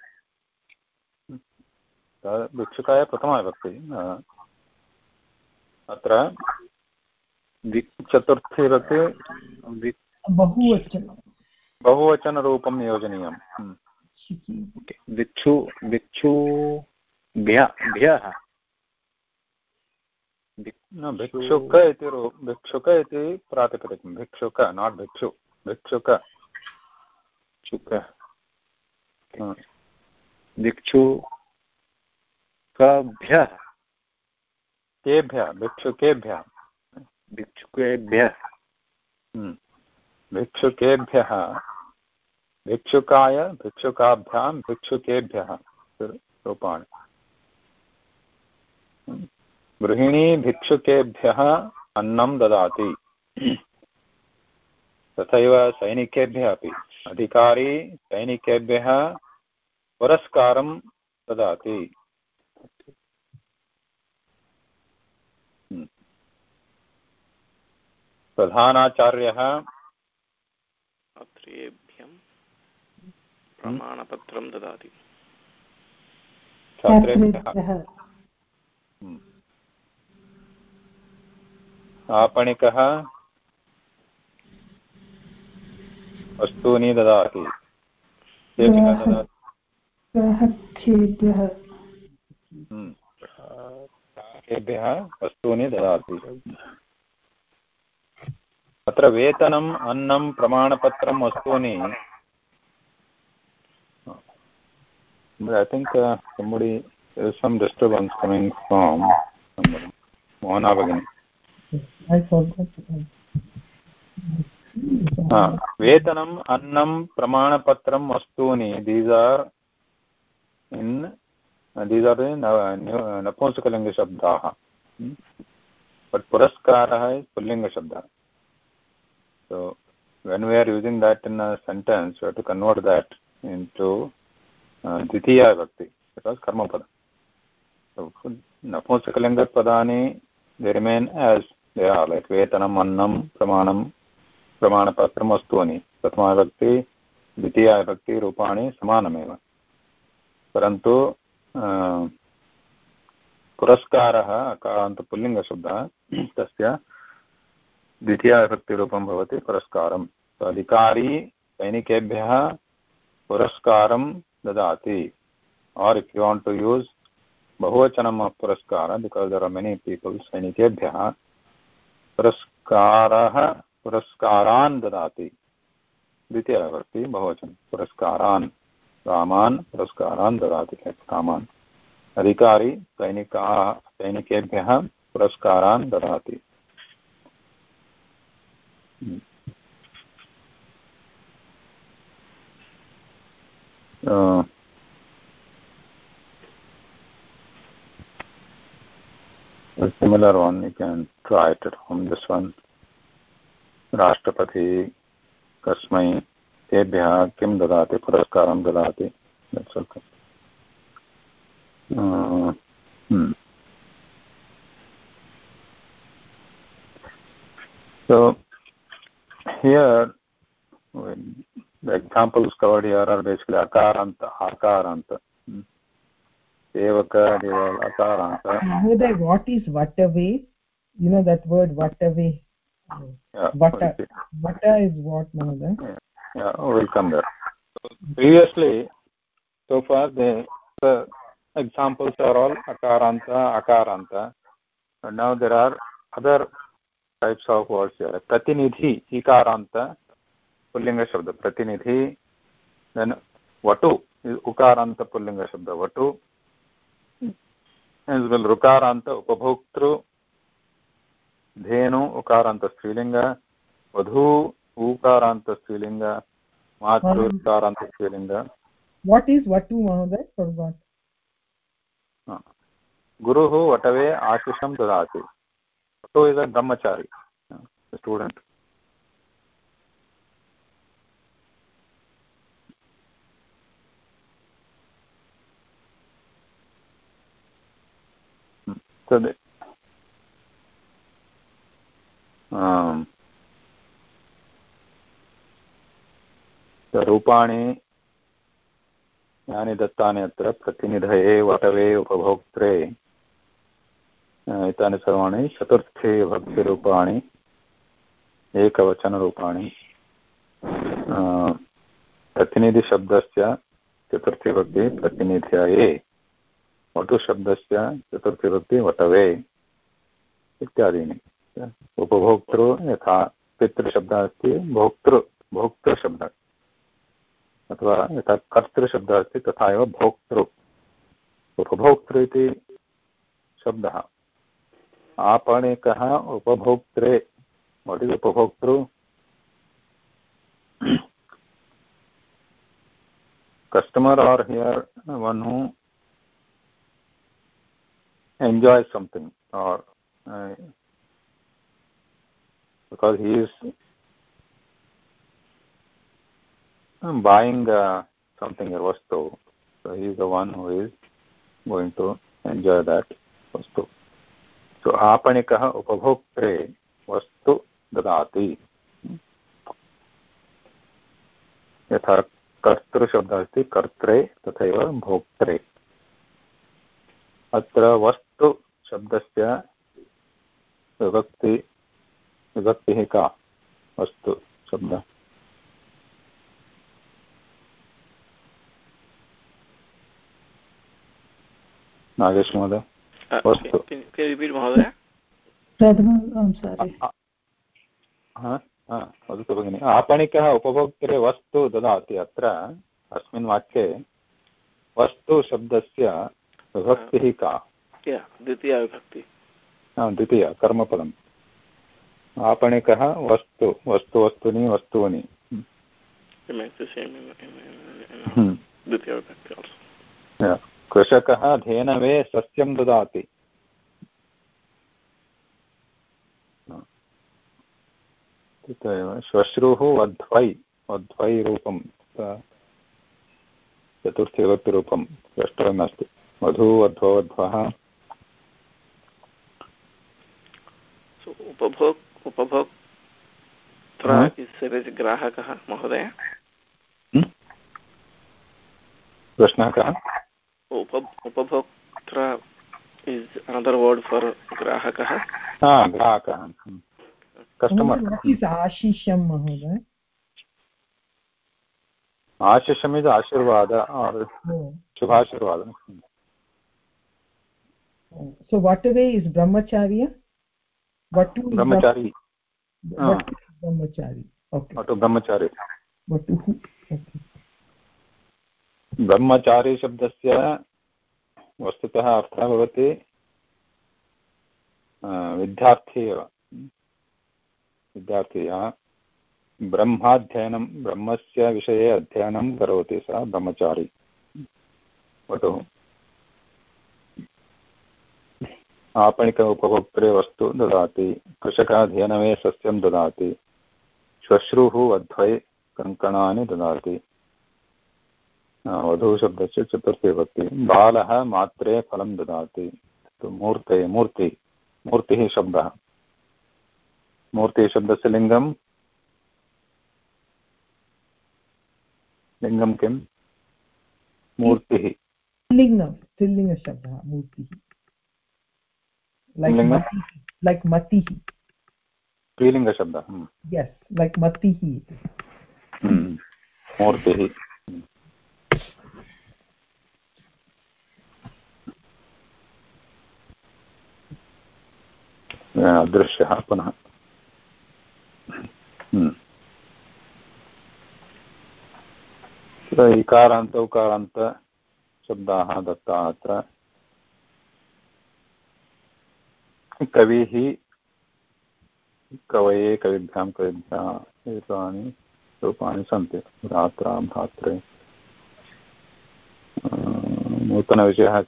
भिक्षुकाय प्रथमाविभक्ति अत्र चतुर्थी भक्ति बहुवचनं। बहुवचनरूपं योजनीयं भिक्षु भिक्षु भ्यः न भिक्षुक इति भिक्षुक इति प्रातिपदिकं। भिक्षुक नाट् भिक्षु। भिक्षुक। चुक भिक्षु कभ्यः केभ्यः? भिक्षुकेभ्यः? भिक्षुकेभ्यः। भिक्षुकेभ्यः। भिक्षुकाय भिक्षुकाभ्यां भिक्षुकेभ्यः रूपाणि। गृहिणी भिक्षुकेभ्यः अन्नं ददाति। तथैव सैनिकेभ्यः अपि। अधिकारी सैनिकेभ्यः पुरस्कारं ददाति। प्रधानाचार्यः प्रमाणपत्रं ददाति। छात्रेभ्यः। आपणिकः वस्तूनि ददाति। ग्राहकेभ्यः। वस्तूनि ददाति। अत्र वेतनम् अन्नं प्रमाणपत्रं वस्तूनि But I think uh, somebody there's some disturbance coming from somebody. Mohanavagan. I forgot. Ah, Vetanam, Annam, Pramana Patram, Vastuni. These are in uh, these are in uh, uh Napunsakalinga Shabdaha. Hmm? But Puraskaraha is Pullinga Shabda. So when we are using that in a sentence, we have to convert that into द्वितीया विभक्ति कर्मपद नपुंसकलिङ्गपदानि remain as they are like वेतनम् अन्नं प्रमाणं प्रमाणपत्रं वस्तूनि प्रथमाविभक्ति द्वितीयाविभक्तिरूपाणि समानमेव परन्तु पुरस्कारः अकारान्त पुल्लिङ्गशब्दः तस्य द्वितीयाविभक्तिरूपं भवति पुरस्कारम् अधिकारी ददाति। Or if you want to use बहुवचनम् of पुरस्कार because there are many people सैनिकेभ्यः, पुरस्कारः, पुरस्कारान् ददाति। द्वितीयविभक्ति बहुवचनं, पुरस्कारान्, रामान् पुरस्कारान् ददाति कामान् अधिकारी, सैनिकाः, सैनिकेभ्यः पुरस्कारान् ददाति। A similar one you can try it at home this one राष्ट्रपति कस्मै तेभ्यः किं ददाति पुरस्कारं ददाति uh, hmm. so here the examples covered here are basically akaranta akaranta devaka deval akaranta Mahoday, what is vatave you know that word vatave yeah, vata vata is what Mahoday? yeah, yeah we'll come there so previously so far the, the examples are all akaranta akaranta and now there are other types of words here pratinidhi ikaranta vatu is ukaranta pullinga shabda vatu as well rukaranta upabhoktru धेनु उकारान्त स्त्रीलिङ्ग वधू ऊकारान्त स्त्रीलिङ्ग मातृकारान्तस्त्रीलिङ्ग what is vatu mahoday forgot गुरुः वटवे आशिषं ददाति वटु is a Brahmachari student तद् आम् रूपाणि यानि दत्तानि अत्र प्रतिनिधये वटवे उपभोक्त्रे एतानि सर्वाणि चतुर्थे भक्तिरूपाणि, एकवचनरूपाणि। प्रतिनिधिशब्दस्य चतुर्थीभक्ति प्रतिनिधये वटुशब्दस्य चतुर्थीभक्ति वटवे इत्यादीनि। उपभोक्तृ यथा पितृशब्दः अस्ति, भोक्तृ, भोक्तृशब्दः। अथवा यथा कर्तृशब्दः अस्ति तथा एव भोक्तृ। उपभोक्तृ इति शब्दः। आपणिकः उपभोक्त्रे। वट् उपभोक्तृ। Customer or here, one who enjoys something or uh, because he is buying uh, something, a vastu. So he is the one who is going to enjoy that vastu. So आपणिकः उपभोक्त्रे वस्तु ददाति यथा कर्तृशब्दः अस्ति कर्त्रे तथैव भोक्त्रे अत्र वस्तु शब्दस्य विभक्ति विभक्तिः का वस्तु शब्दः। नागेश महोदय वस्तु महोदय? वदतु भगिनि। आपणिकः उपभोक्तृ वस्तु ददाति अत्र अस्मिन् वाक्ये वस्तु शब्दस्य विभक्तिः का। द्वितीया विभक्ति। द्वितीया कर्मपदम् आपणिकः वस्तु वस्तु वस्तूनि वस्तूनि द्वितीया विभक्ति कृषकः धेनवे सस्यं ददाति। श्वश्रुः वध्वै वध्वै रूपं चतुर्थीविभक्तिरूपं द्रष्टव्यमस्ति वधू वध्वो वध्वः। उपभोक् उपभोक्त्र ग्राहकः महोदय प्रश्नः कः ah grahakah customer what is ashisham mahoday ashisham is ashirvada or oh. shubhashirvada oh. so whatever is brahmacharya brahmachari. What is brahmachari. Okay. Brahmachari. Okay. ब्रह्मचारी शब्दस्य वस्तुतः अर्थः भवति विद्यार्थी एव विद्यार्थी ब्रह्माध्ययनं ब्रह्मस्य विषये अध्ययनं करोति सः ब्रह्मचारी वटुः आपणिक उपभोक्त्रे वस्तु ददाति। कृषकः धेनवे सस्यं ददाति। श्वश्रुः वध्वै कङ्कणानि ददाति। वधूशब्दस्य चतुर्थी भक्ति। बालः मात्रे फलं ददाति। मूर्ते, मूर्ति, मूर्तिः शब्दः। मूर्तिशब्दस्य लिङ्गं लिङ्गं किं मूर्तिः। लिङ्गं स्त्रीलिङ्गशब्दः मूर्तिः। लैक् मतिः स्त्रीलिङ्गशब्दः यस् अदृश्यः पुनः। इकारान्त उकारान्तशब्दाः दत्ताः अत्र। कविः कवये कविभ्यां कविभ्यः एतानि रूपाणि सन्ति। भ्रात्रां भ्रात्रे नूतनविषयः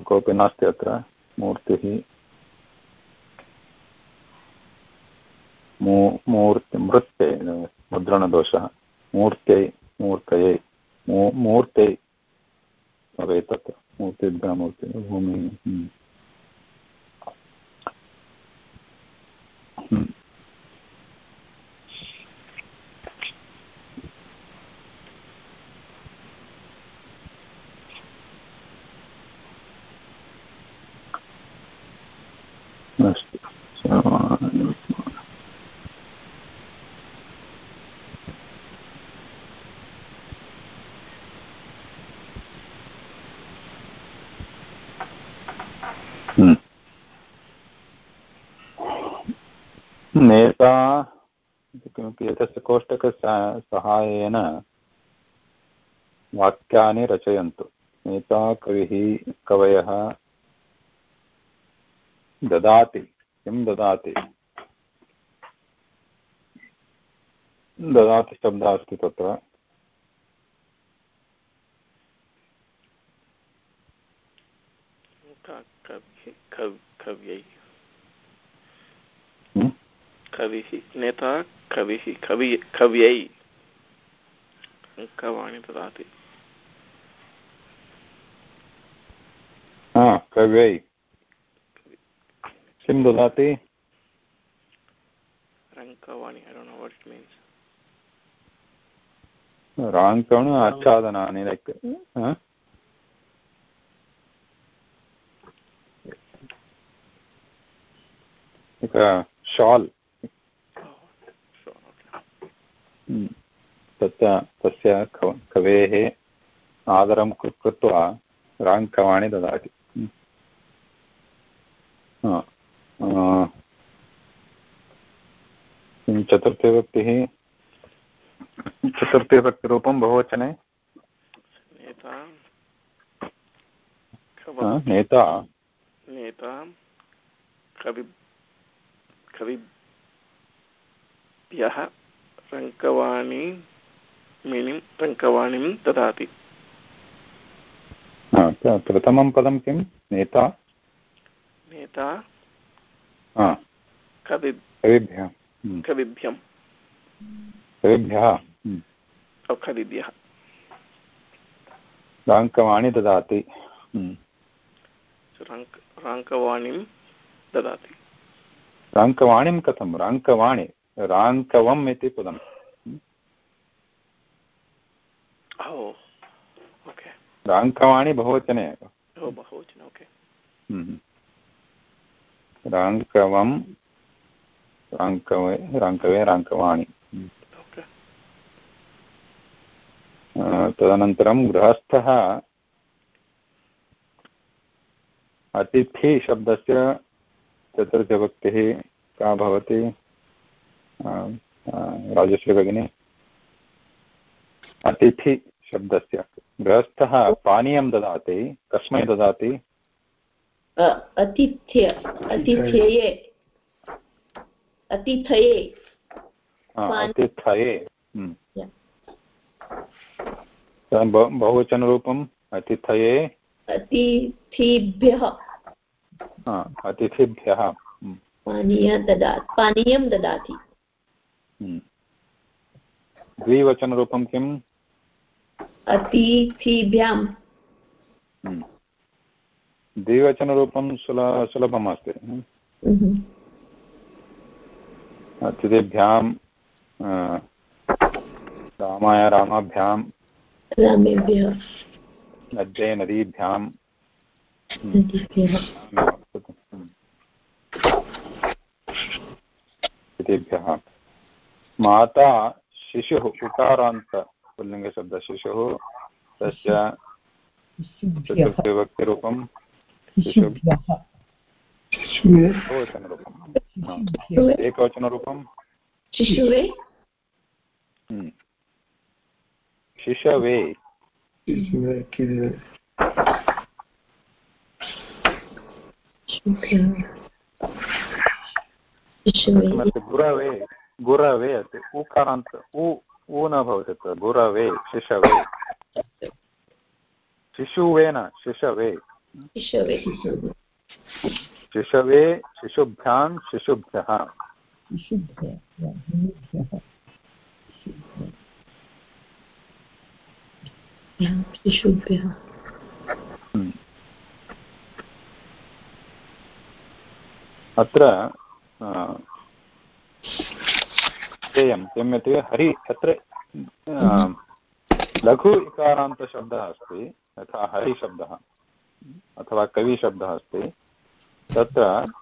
कोऽपि नास्ति अत्र। मूर्तिः। मूर्ति, मृत्ते, मुद्रणदोषः। मूर्त्यै, मूर्तये मूर्ते भवेत् तत्र मूर्ति। भूमिः। नेता किमपि एतस्य कोष्टकस्य सहायेन वाक्यानि रचयन्तु। नेता कविः कवयः ददाति। किं ददाति? ददाति शब्दः अस्ति तत्र। कव्यै। कविः नेता कविः कवि कव्यै। अङ्कवाणि ददाति। कव्यै। किं ददाति? रङ्कवाणि know what it means. राङ्कवणि आच्छादनानि लैक् शाल्। तत्र तस्य कवेः आदरं कृत्वा राङ्कवाणि ददाति। किं चतुर्थीविभक्तिः चतुर्थीविभक्तिरूपं बहुवचने। नेता। नेता। कवि। कविभ्यः। रङ्कवाणी मीनिं रङ्कवाणीं ददाति। प्रथमं पदं किं? नेता? नेता। कवि कविभ्यः। कविभ्यं। कविभ्यः कविभ्यः। राङ्कवाणी ददाति। राङ्कवाणीं ददाति। राङ्कवाणीं कथं? राङ्कवाणी। राङ्कवम् इति पदम्। राङ्कवाणी बहुवचने एव। राङ्कवं राङ्कवे राङ्कवे राङ्कवाणि तदनन्तरं गृहस्थः अतिथिशब्दस्य चतुर्थविभक्तिः का भवति? राजश्री भगिनी अतिथिशब्दस्य। गृहस्थः पानीयं ददाति कस्मै ददाति। अतिथ्य अतिथ्यये। अतिथये। अतिथये। बहुवचनरूपम् अतिथये। अतिथिभ्यः। अतिथिभ्यः। पानीय ददाति पानीयं ददाति। द्विवचनरूपं किम्? अतिथिभ्यां द्विवचनरूपं सुल सुलभम् अस्ति अतिथिभ्यां रामाय रामाभ्यां। नद्ये नदीभ्यां इतिभ्यः माता शिशुः उकारान्त पुल्लिङ्गशब्दः शिशुः तस्य एकवचनरूपम् एकवचनरूपं। शिशुवे? शिशवे। गुरवे। गुरवे अस्ति उकारान्त उ ऊ न भवति तत्र गुरवे शिशवे। शिशुवे न शिशवे। शिशवे। शिशवे शिशुभ्यां शिशुभ्यः। शिशुभ्यः शिशुभ्यः। शिशुभ्यः। हम्म। अत्र ज्ञेयं किमिति? हरि, अत्र लघु इकारान्तशब्दः अस्ति, यथा हरिशब्दः, अथवा कविशब्दः अस्ति। तत्र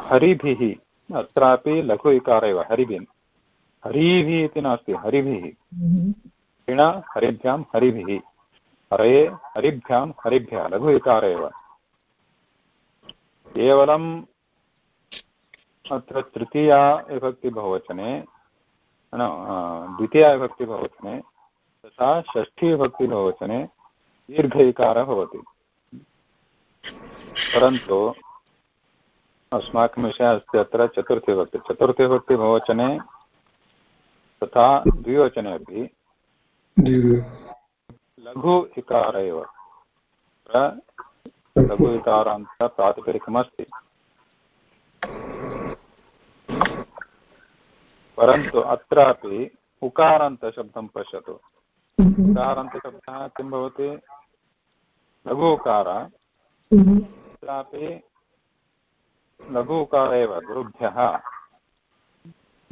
हरिभिः, अत्रापि लघु इकार एव, हरिभिः। हरिभिः इति नास्ति, हरिभिः। ऋण, हरिभ्यां, हरिभिः। हरये हरिभ्यां, हरिभ्यः, लघु इकार एव। केवलम् अत्र तृतीया विभक्तिबहुवचने न द्वितीया विभक्तिबहुवचने तथा षष्ठीविभक्तिबहुवचने दीर्घ इकारः भवति। परन्तु अस्माकं विषयः अस्ति अत्र चतुर्थीविभक्ति चतुर्थीविभक्तिबहुवचने तथा द्विवचने अपि लघु इकार एव। लघु इकारान्त परन्तु अत्रापि उकारान्तशब्दं पश्यतु। उकारान्तशब्दः किं भवति? लघु उकार अत्रापि लघु उकार एव गुरुभ्यः।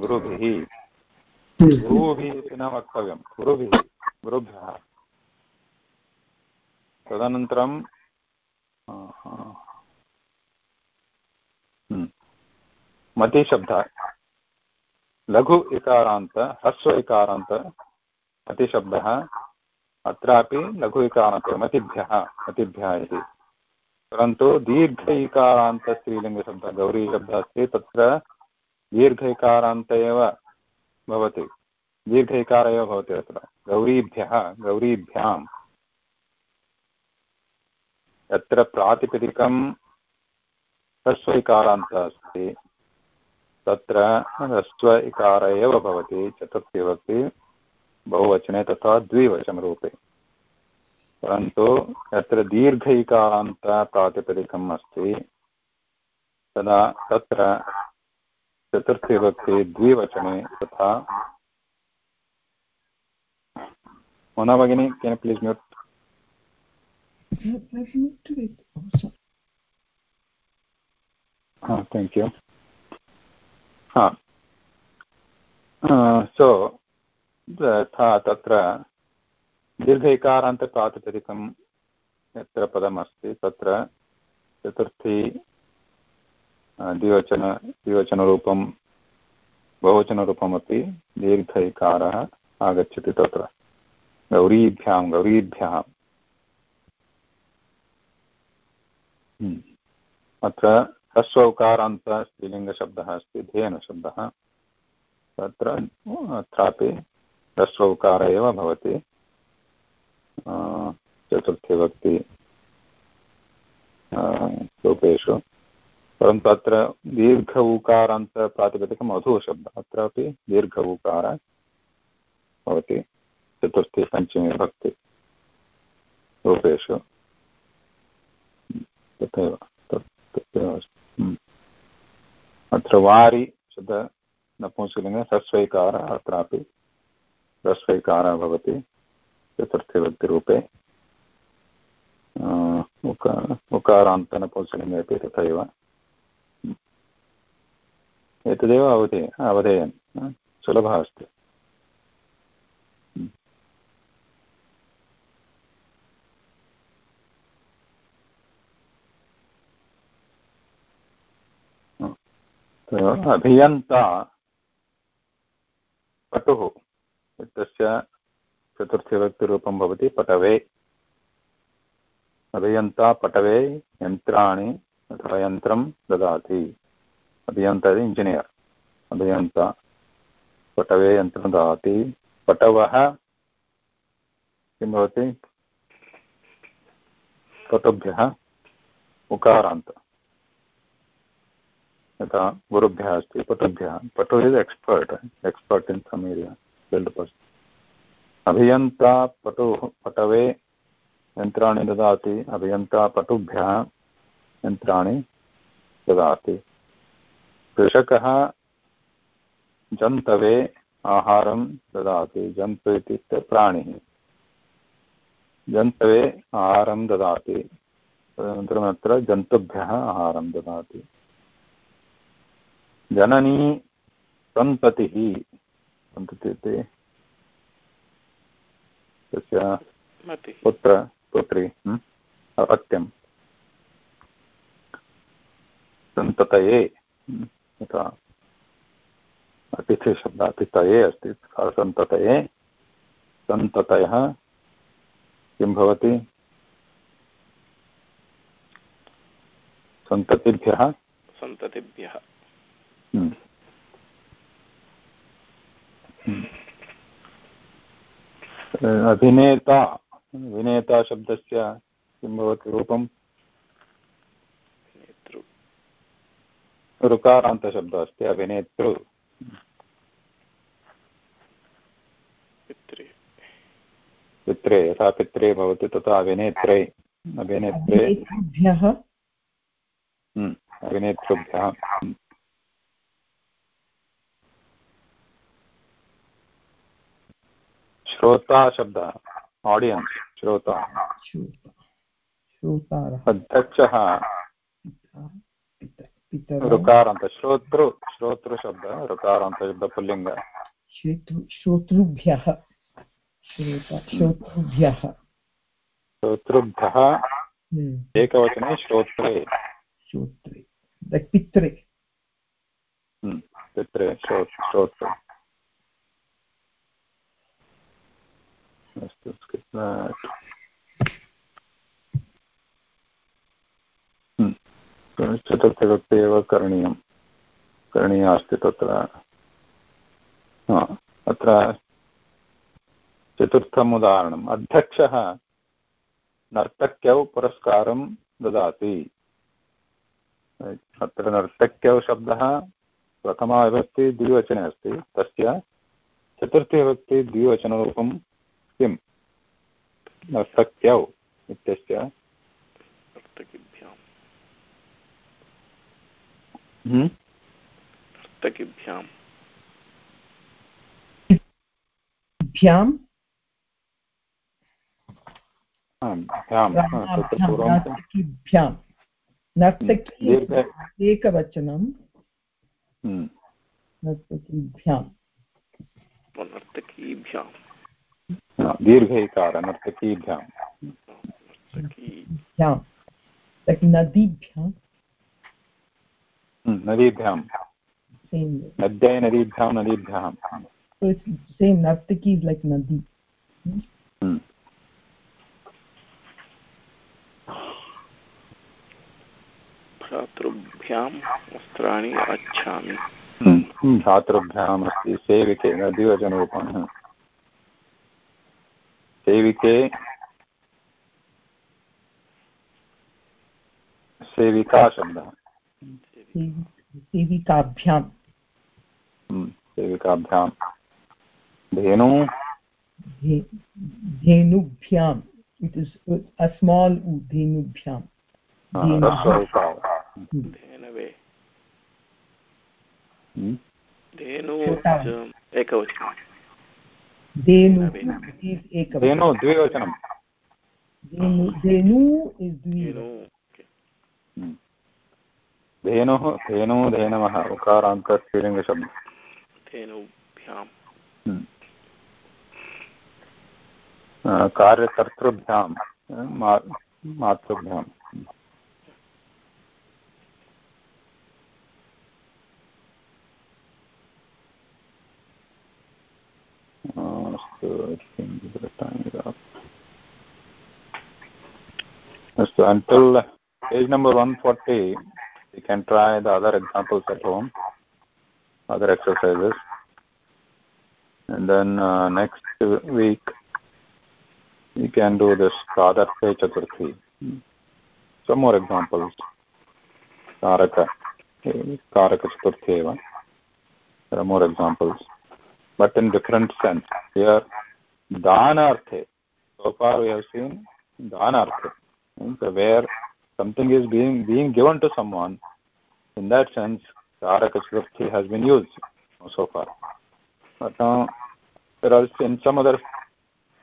गुरुभिः। गुरुभिः इति न वक्तव्यं। गुरुभिः गुरुभ्यः। तदनन्तरं मतिशब्दः। लघु इकारान्त, ह्रस्व इकारान्त मतिशब्दः अत्रापि लघु इकारान्त मतिभ्यः मतिभ्यः इति। परन्तु दीर्घ इकारान्तस्त्रीलिङ्गशब्दः गौरीशब्दः अस्ति, तत्र दीर्घ इकारान्त एव भवति। दीर्घ इकार एव भवति अत्र। गौरीभ्यः, गौरीभ्याम्। यत्र प्रातिपदिकं ह्रस्व इकारान्तः अस्ति। तत्र ह्रस्व इकार एव भवति चतुर्थीविभक्ति बहुवचने तथा द्विवचनरूपे। परन्तु यत्र दीर्घ इकारान्त प्रातिपदिकम् अस्ति तदा तत्र चतुर्थीविभक्ति द्विवचने तथा मोना भगिनी can please mute thank you so यथा तत्र दीर्घ इकारान्तप्रातिपदिकं यत्र पदमस्ति, तत्र चतुर्थी द्विवचन, द्विवचनरूपं, बहुवचनरूपमपि दीर्घ इकारः आगच्छति तत्र। गौरीभ्यां, गौरीभ्यः। अत्र ह्रस्व उकारान्त स्त्रीलिङ्गशब्दः अस्ति, धेनुशब्दः। तत्र अत्रापि ह्रस्व उकार एव भवति। चतुर्थीभक्ति रूपेषु। परन्तु अत्र दीर्घ उकारान्तप्रातिपदिकम् अधुशब्दः अत्रापि दीर्घ उकार भवति। चतुर्थी पञ्चमी भक्ति रूपेषु। तथैव तथैव अस्ति। अत्र वारि शब्द नपुंसकलिङ्गे ह्रस्वैकारः अत्रापि ह्रस्वैकारः भवति चतुर्थीवृत्तिरूपे उका उकारान्तनपुंसकलिङ्गे अपि तथैव। एतदेव अवधे, अवधेयं सुलभः अस्ति। अभियन्ता पटुः इत्यस्य चतुर्थीविभक्तिरूपं भवति पटवे। अभियन्ता पटवे यन्त्राणि अथवा यन्त्रं ददाति। अभियन्ता इञ्जिनियर् अभियन्ता पटवे यन्त्रं ददाति। पटवः किं भवति? पटुभ्यः उकारान्त। यथा गुरुभ्यः अस्ति, पटुभ्यः। पटु is expert expert in some area build person अभियन्ता पटुः पटवे यन्त्राणि ददाति, अभियन्ता पटुभ्यः यन्त्राणि ददाति। कृषकः जन्तवे आहारं ददाति, जन्तु इत्युक्ते प्राणिः। जन्तवे आहारं ददाति तदनन्तरम् अत्र जन्तुभ्यः आहारं ददाति। जननी सन्ततिः। सन्ततिः इति। तस्य पुत्र पुत्री अपत्यं सन्ततये यथा। अतिथिशब्दः अतितये अस्ति सन्ततये सन्ततयः। किं भवति? सन्ततिभ्यः। सन्ततिभ्यः। अभिनेता अभिनेता शब्दस्य किं भवति रूपं ऋकारान्तशब्दः अस्ति अभिनेतृ पित्रे यथा पित्रे भवति तथा अभिनेत्रे अभिनेत्रे अभिनेतृभ्यः श्रोता शब्दः आडियन्स् श्रोता। अध्यक्षः। ऋकारान्त श्रोतृ श्रोतृशब्दः ऋकारान्तशब्दः पुल्लिङ्ग। श्रोतृभ्यः। श्रोतृभ्यः। श्रोतृभ्यः। एकवचने श्रोत्रे। श्रोत्रे। पित्रे। पित्रे श्रोत्रे अस्तु चतुर्थविभक्ति एव करणीयं। करणीया अस्ति तत्र अत्र चतुर्थम् उदाहरणम्। अध्यक्षः नर्तक्यौ पुरस्कारं ददाति। अत्र नर्तक्यौ शब्दः प्रथमाविभक्ति द्विवचने अस्ति। तस्य चतुर्थीविभक्ति द्विवचनरूपं किं? नर्तक्यौ इत्यस्य भ्याम् नर्तकीभ्यां। नर्तकी एकवचनं। नर्तकीभ्यां। नर्तकीभ्यां। दीर्घैकार नर्तकीभ्यां भ्यां नदीभ्यां नदीभ्यां नद्यै नदीभ्यां नदीभ्यां So it's same Nartaki is like Nadi. Hmm. भ्रातृभ्यां वस्त्राणि भ्रातृभ्याम् अस्ति सेविके द्विवचनरूपं सेविके सेविका शब्दः सेविकाभ्यां सेविकाभ्यां धेनु। धेनुभ्याम्। It is a small uh धेनुभ्यां धेनवे। धेनु धेनु धेनु द्विवचनं धेनु इस् द्विवचनं धेनुः धेनु धेनवः उकारान्तस्त्रीलिङ्गशब्दः कार्यकर्तृभ्यां मातृभ्यां अस्तु until page number 140 you can try the other examples at home other exercises and then uh, next week you can do this Pradarthe Chaturthi. Some more examples. Taraka. कारकचतुर्थी एव there are more examples but in different sense. Here danarthe so far we have seen danarthe means where something is being being given to someone in that sense karakachurthi has been used so far. But now there are in some other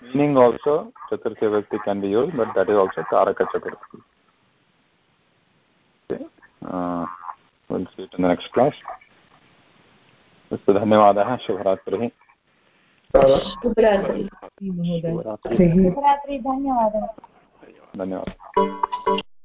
meaning also chaturthi vyakti can be used but that is also karaka chaturthi okay uh, we'll see it in the next class अस्तु धन्यवादः शुभरात्रिः। धन्यवादः। धन्यवादः।